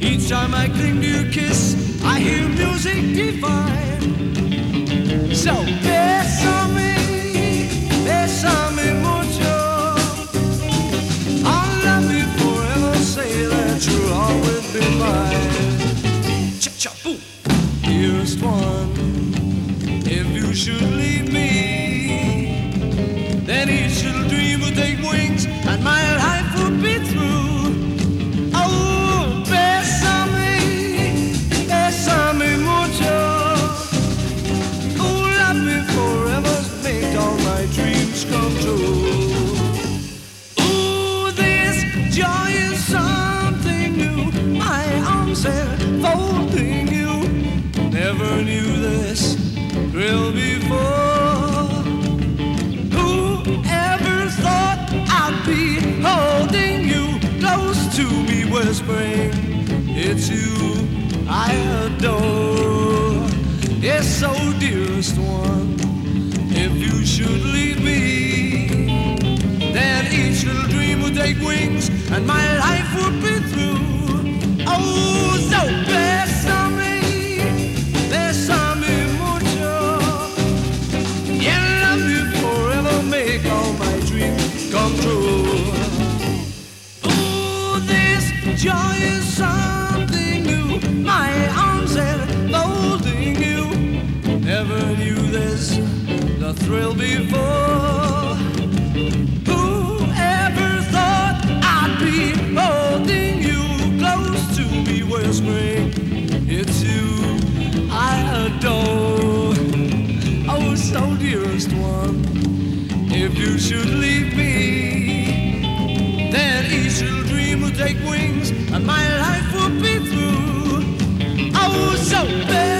Each time I cling to your kiss, I hear music divine. So besame, besame mucho. I'll love you forever, say that you'll always be mine. Cha cha boom. Dearest one, if you should leave me. My arms enfolding you. Never knew this thrill before. Whoever thought I'd be holding you close to me, whispering, It's you I adore. Yes, so dearest one, if you should leave me, then each little dream will take wings and my life will be through. Joy is something new. My arms enfolding you. Never knew this, the thrill before. Whoever thought I'd be holding you close to me, whispering, It's you I adore. Oh, so dearest one, if you should leave me, take wings and my life will be through. Oh, so.